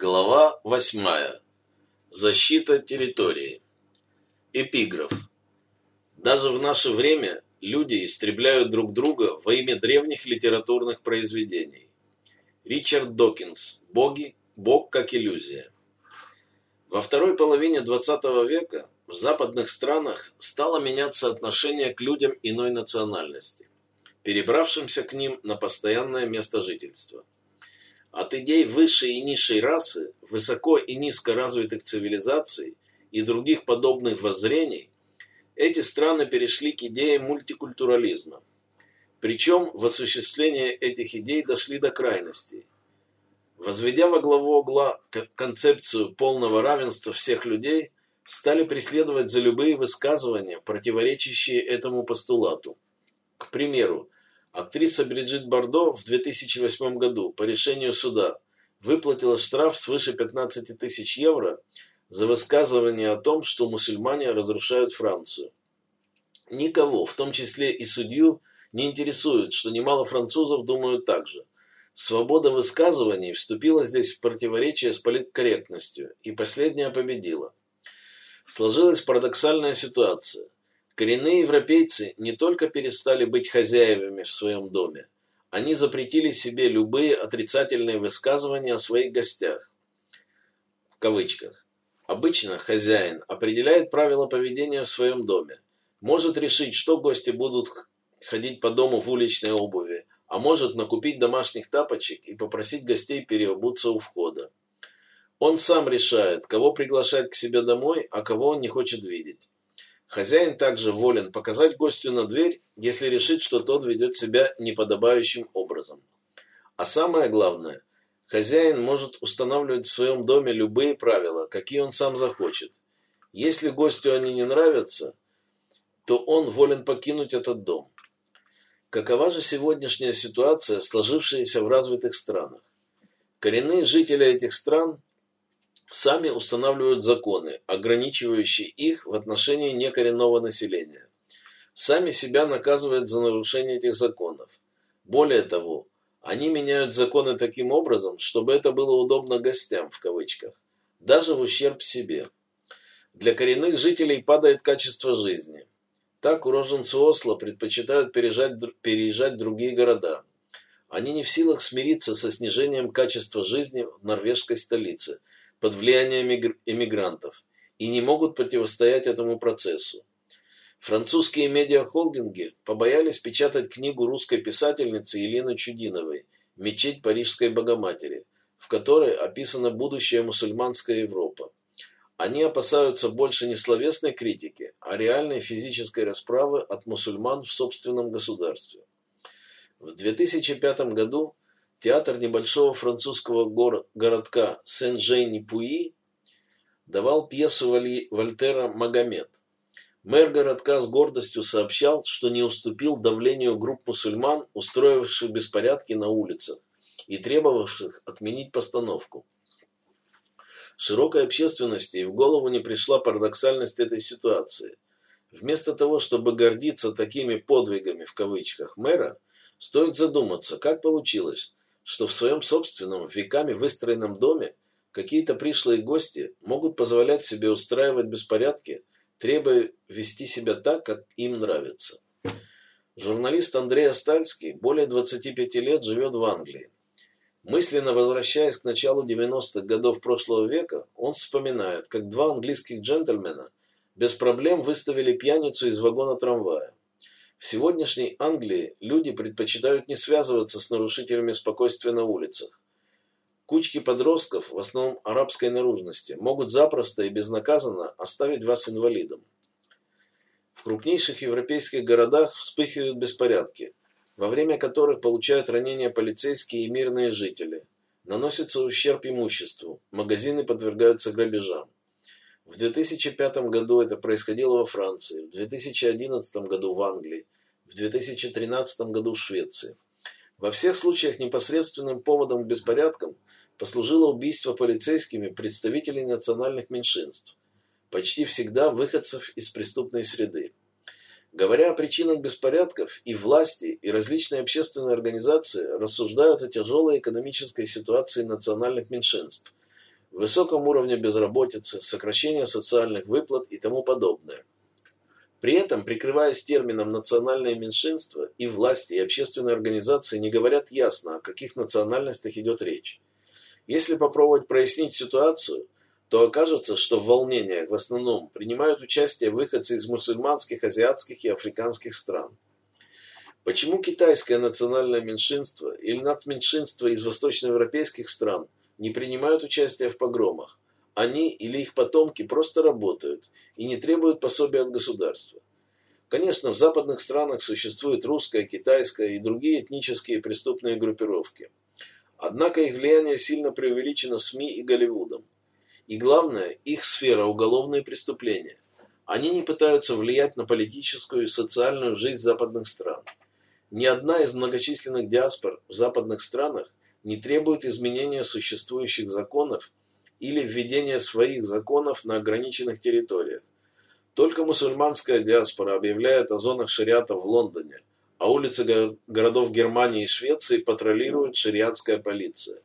Глава восьмая. Защита территории. Эпиграф. Даже в наше время люди истребляют друг друга во имя древних литературных произведений. Ричард Докинс. Боги. Бог как иллюзия. Во второй половине XX века в западных странах стало меняться отношение к людям иной национальности, перебравшимся к ним на постоянное место жительства. От идей высшей и низшей расы, высоко и низко развитых цивилизаций и других подобных воззрений, эти страны перешли к идее мультикультурализма. Причем в осуществлении этих идей дошли до крайностей. Возведя во главу угла концепцию полного равенства всех людей, стали преследовать за любые высказывания, противоречащие этому постулату. К примеру, Актриса Бриджит Бардо в 2008 году по решению суда выплатила штраф свыше 15 тысяч евро за высказывание о том, что мусульмане разрушают Францию. Никого, в том числе и судью, не интересует, что немало французов думают так же. Свобода высказываний вступила здесь в противоречие с политкорректностью, и последняя победила. Сложилась парадоксальная ситуация – Коренные европейцы не только перестали быть хозяевами в своем доме, они запретили себе любые отрицательные высказывания о своих гостях. В кавычках. Обычно хозяин определяет правила поведения в своем доме, может решить, что гости будут ходить по дому в уличной обуви, а может накупить домашних тапочек и попросить гостей переобуться у входа. Он сам решает, кого приглашать к себе домой, а кого он не хочет видеть. Хозяин также волен показать гостю на дверь, если решит, что тот ведет себя неподобающим образом. А самое главное, хозяин может устанавливать в своем доме любые правила, какие он сам захочет. Если гостю они не нравятся, то он волен покинуть этот дом. Какова же сегодняшняя ситуация, сложившаяся в развитых странах? Коренные жители этих стран сами устанавливают законы, ограничивающие их в отношении некоренного населения. Сами себя наказывают за нарушение этих законов. Более того, они меняют законы таким образом, чтобы это было удобно гостям, в кавычках, даже в ущерб себе. Для коренных жителей падает качество жизни. Так уроженцы Осло предпочитают переезжать, переезжать в другие города. Они не в силах смириться со снижением качества жизни в норвежской столице – под влиянием эмигрантов и не могут противостоять этому процессу. Французские медиахолдинги побоялись печатать книгу русской писательницы Елены Чудиновой «Мечеть Парижской Богоматери», в которой описана будущая мусульманская Европа. Они опасаются больше не словесной критики, а реальной физической расправы от мусульман в собственном государстве. В 2005 году Театр небольшого французского городка Сен-Жень-Пуи давал пьесу Вольтера «Магомед». Мэр городка с гордостью сообщал, что не уступил давлению групп мусульман, устроивших беспорядки на улицах и требовавших отменить постановку. Широкой общественности и в голову не пришла парадоксальность этой ситуации. Вместо того, чтобы гордиться такими «подвигами» в кавычках мэра, стоит задуматься, как получилось, что в своем собственном веками выстроенном доме какие-то пришлые гости могут позволять себе устраивать беспорядки, требуя вести себя так, как им нравится. Журналист Андрей Астальский более 25 лет живет в Англии. Мысленно возвращаясь к началу 90-х годов прошлого века, он вспоминает, как два английских джентльмена без проблем выставили пьяницу из вагона трамвая. В сегодняшней Англии люди предпочитают не связываться с нарушителями спокойствия на улицах. Кучки подростков, в основном арабской наружности, могут запросто и безнаказанно оставить вас инвалидом. В крупнейших европейских городах вспыхивают беспорядки, во время которых получают ранения полицейские и мирные жители. Наносится ущерб имуществу, магазины подвергаются грабежам. В 2005 году это происходило во Франции, в 2011 году в Англии, в 2013 году в Швеции. Во всех случаях непосредственным поводом к беспорядкам послужило убийство полицейскими представителей национальных меньшинств, почти всегда выходцев из преступной среды. Говоря о причинах беспорядков, и власти, и различные общественные организации рассуждают о тяжелой экономической ситуации национальных меньшинств, высоком уровне безработицы, сокращение социальных выплат и тому подобное. При этом, прикрываясь термином «национальное меньшинство», и власти, и общественные организации не говорят ясно, о каких национальностях идет речь. Если попробовать прояснить ситуацию, то окажется, что в волнениях в основном принимают участие выходцы из мусульманских, азиатских и африканских стран. Почему китайское национальное меньшинство или надменьшинство из восточноевропейских стран не принимают участие в погромах? Они или их потомки просто работают и не требуют пособия от государства. Конечно, в западных странах существует русская, китайская и другие этнические преступные группировки. Однако их влияние сильно преувеличено СМИ и Голливудом. И главное, их сфера – уголовные преступления. Они не пытаются влиять на политическую и социальную жизнь западных стран. Ни одна из многочисленных диаспор в западных странах не требует изменения существующих законов или введения своих законов на ограниченных территориях. Только мусульманская диаспора объявляет о зонах шариата в Лондоне, а улицы городов Германии и Швеции патрулирует шариатская полиция.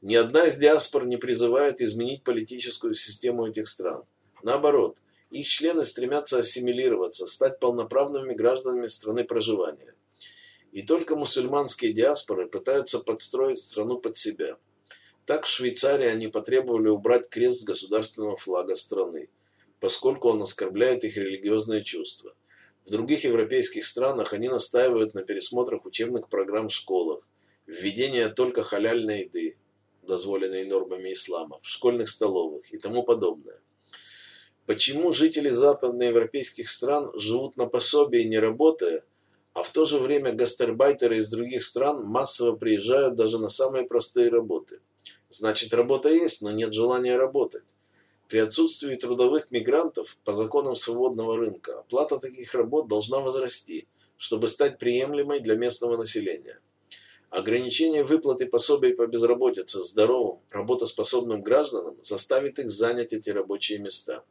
Ни одна из диаспор не призывает изменить политическую систему этих стран. Наоборот, их члены стремятся ассимилироваться, стать полноправными гражданами страны проживания. И только мусульманские диаспоры пытаются подстроить страну под себя – так в Швейцарии они потребовали убрать крест с государственного флага страны, поскольку он оскорбляет их религиозные чувства. В других европейских странах они настаивают на пересмотрах учебных программ в школах, введение только халяльной еды, дозволенной нормами ислама, в школьных столовых и тому подобное. Почему жители западноевропейских стран живут на пособии, не работая, а в то же время гастарбайтеры из других стран массово приезжают даже на самые простые работы? Значит, работа есть, но нет желания работать. При отсутствии трудовых мигрантов по законам свободного рынка оплата таких работ должна возрасти, чтобы стать приемлемой для местного населения. Ограничение выплаты пособий по безработице здоровым, работоспособным гражданам заставит их занять эти рабочие места.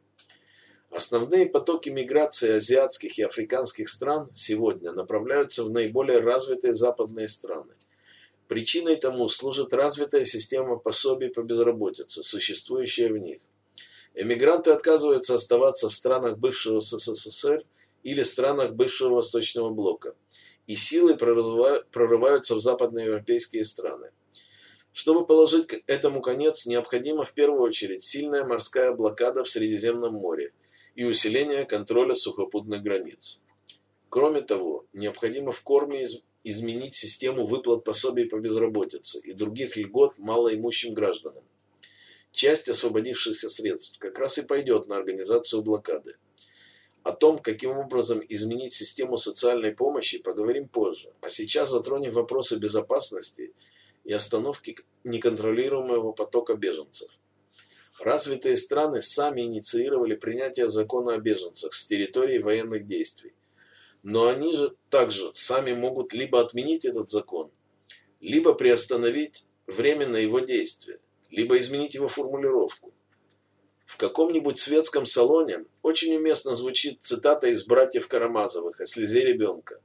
Основные потоки миграции азиатских и африканских стран сегодня направляются в наиболее развитые западные страны. Причиной тому служит развитая система пособий по безработице, существующая в них. Эмигранты отказываются оставаться в странах бывшего СССР или странах бывшего Восточного блока, и силы прорываются в западноевропейские страны. Чтобы положить этому конец, необходима в первую очередь сильная морская блокада в Средиземном море и усиление контроля сухопутных границ. Кроме того, необходимо в корме изменить систему выплат пособий по безработице и других льгот малоимущим гражданам. Часть освободившихся средств как раз и пойдет на организацию блокады. О том, каким образом изменить систему социальной помощи, поговорим позже, а сейчас затронем вопросы безопасности и остановки неконтролируемого потока беженцев. Развитые страны сами инициировали принятие закона о беженцах с территории военных действий но они же также сами могут либо отменить этот закон, либо приостановить временно его действие, либо изменить его формулировку. В каком-нибудь светском салоне очень уместно звучит цитата из «Братьев Карамазовых» о слезе ребенка.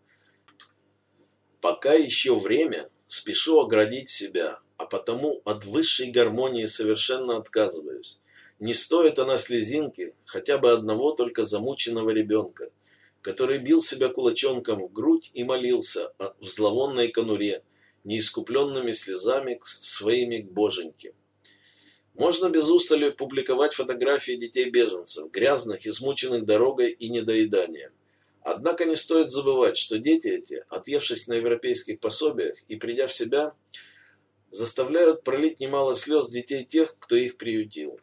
«Пока еще время, спешу оградить себя, потому от высшей гармонии совершенно отказываюсь. Не стоит она слезинки хотя бы одного только замученного ребенка – который бил себя кулачонком в грудь и молился в зловонной конуре, неискупленными слезами своими к боженьке. Можно без устали публиковать фотографии детей-беженцев, грязных, измученных дорогой и недоеданием. Однако не стоит забывать, что дети эти, отъевшись на европейских пособиях и придя в себя, заставляют пролить немало слез детей тех, кто их приютил.